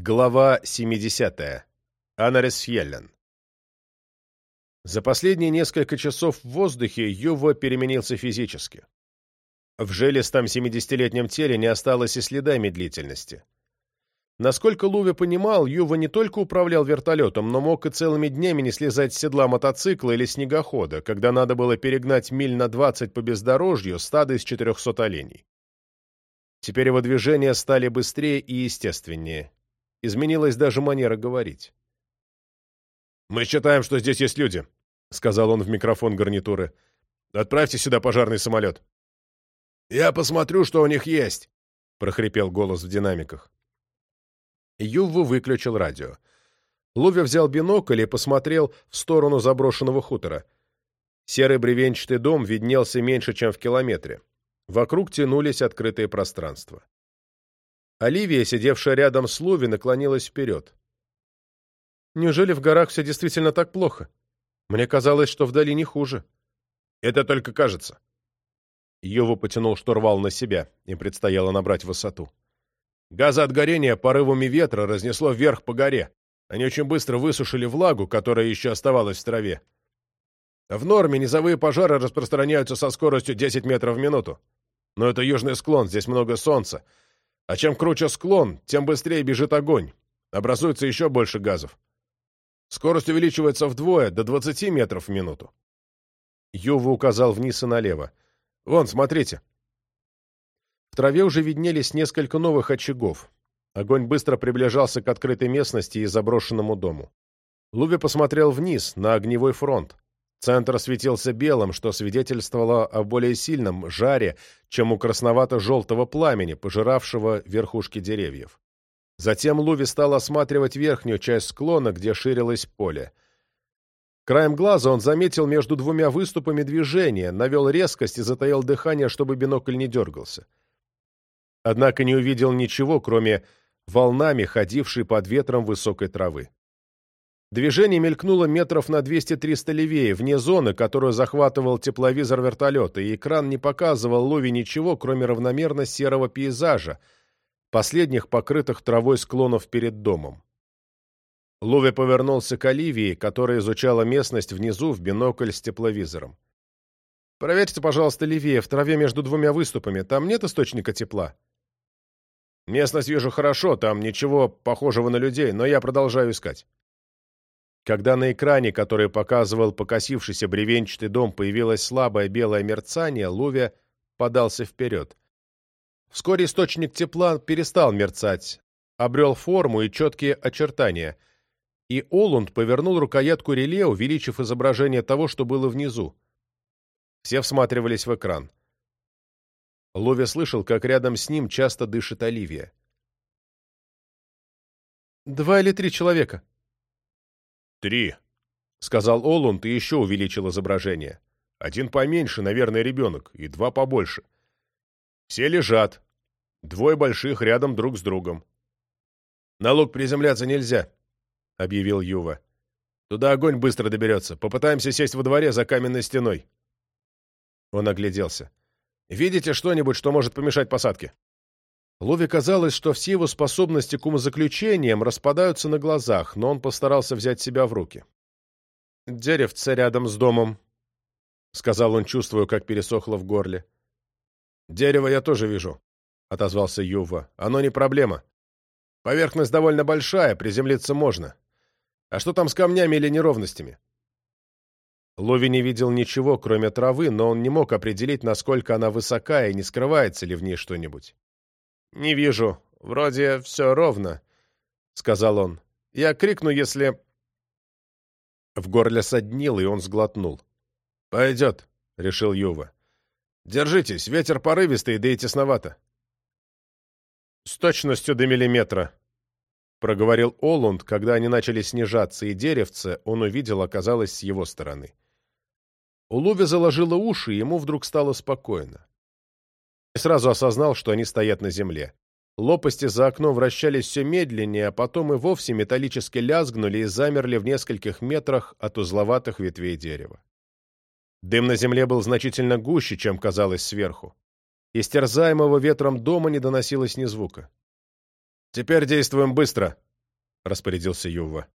Глава 70. Анарес Йеллен. За последние несколько часов в воздухе Юва переменился физически. В желестом 70-летнем теле не осталось и следа медлительности. Насколько Луви понимал, Юва не только управлял вертолетом, но мог и целыми днями не слезать с седла мотоцикла или снегохода, когда надо было перегнать миль на 20 по бездорожью стадо из 400 оленей. Теперь его движения стали быстрее и естественнее, Изменилась даже манера говорить. «Мы считаем, что здесь есть люди», — сказал он в микрофон гарнитуры. «Отправьте сюда пожарный самолет». «Я посмотрю, что у них есть», — прохрипел голос в динамиках. Юву выключил радио. Луви взял бинокль и посмотрел в сторону заброшенного хутора. Серый бревенчатый дом виднелся меньше, чем в километре. Вокруг тянулись открытые пространства. Оливия, сидевшая рядом с Луви, наклонилась вперед. «Неужели в горах все действительно так плохо? Мне казалось, что в долине хуже». «Это только кажется». Йова потянул штурвал на себя, им предстояло набрать высоту. Газа от горения порывами ветра разнесло вверх по горе. Они очень быстро высушили влагу, которая еще оставалась в траве. В норме низовые пожары распространяются со скоростью 10 метров в минуту. Но это южный склон, здесь много солнца. А чем круче склон, тем быстрее бежит огонь. Образуется еще больше газов. Скорость увеличивается вдвое, до 20 метров в минуту. Юва указал вниз и налево. «Вон, смотрите». В траве уже виднелись несколько новых очагов. Огонь быстро приближался к открытой местности и заброшенному дому. Луви посмотрел вниз, на огневой фронт. Центр светился белым, что свидетельствовало о более сильном жаре, чем у красновато-желтого пламени, пожиравшего верхушки деревьев. Затем Луви стал осматривать верхнюю часть склона, где ширилось поле. Краем глаза он заметил между двумя выступами движение, навел резкость и затаил дыхание, чтобы бинокль не дергался. Однако не увидел ничего, кроме волнами, ходившей под ветром высокой травы. Движение мелькнуло метров на 200-300 левее, вне зоны, которую захватывал тепловизор вертолета, и экран не показывал Лови ничего, кроме равномерно серого пейзажа, последних покрытых травой склонов перед домом. Лови повернулся к Оливии, которая изучала местность внизу в бинокль с тепловизором. «Проверьте, пожалуйста, левее, в траве между двумя выступами. Там нет источника тепла?» «Местность вижу хорошо, там ничего похожего на людей, но я продолжаю искать». Когда на экране, который показывал покосившийся бревенчатый дом, появилось слабое белое мерцание, Луве подался вперед. Вскоре источник тепла перестал мерцать, обрел форму и четкие очертания. И Олунд повернул рукоятку реле, увеличив изображение того, что было внизу. Все всматривались в экран. Лови слышал, как рядом с ним часто дышит Оливия. «Два или три человека», «Три», — сказал Олунд и еще увеличил изображение. «Один поменьше, наверное, ребенок, и два побольше. Все лежат. Двое больших рядом друг с другом». «На луг приземляться нельзя», — объявил Юва. «Туда огонь быстро доберется. Попытаемся сесть во дворе за каменной стеной». Он огляделся. «Видите что-нибудь, что может помешать посадке?» Лове казалось, что все его способности к умозаключениям распадаются на глазах, но он постарался взять себя в руки. «Деревце рядом с домом», — сказал он, чувствуя, как пересохло в горле. «Дерево я тоже вижу», — отозвался Юва. «Оно не проблема. Поверхность довольно большая, приземлиться можно. А что там с камнями или неровностями?» Лови не видел ничего, кроме травы, но он не мог определить, насколько она высока и не скрывается ли в ней что-нибудь. «Не вижу. Вроде все ровно», — сказал он. «Я крикну, если...» В горле соднил, и он сглотнул. «Пойдет», — решил Юва. «Держитесь, ветер порывистый, да и тесновато». «С точностью до миллиметра», — проговорил Олунд, когда они начали снижаться, и деревце он увидел оказалось с его стороны. У Луви заложило уши, и ему вдруг стало спокойно и сразу осознал, что они стоят на земле. Лопасти за окном вращались все медленнее, а потом и вовсе металлически лязгнули и замерли в нескольких метрах от узловатых ветвей дерева. Дым на земле был значительно гуще, чем казалось сверху. Из терзаемого ветром дома не доносилось ни звука. «Теперь действуем быстро», — распорядился Юва.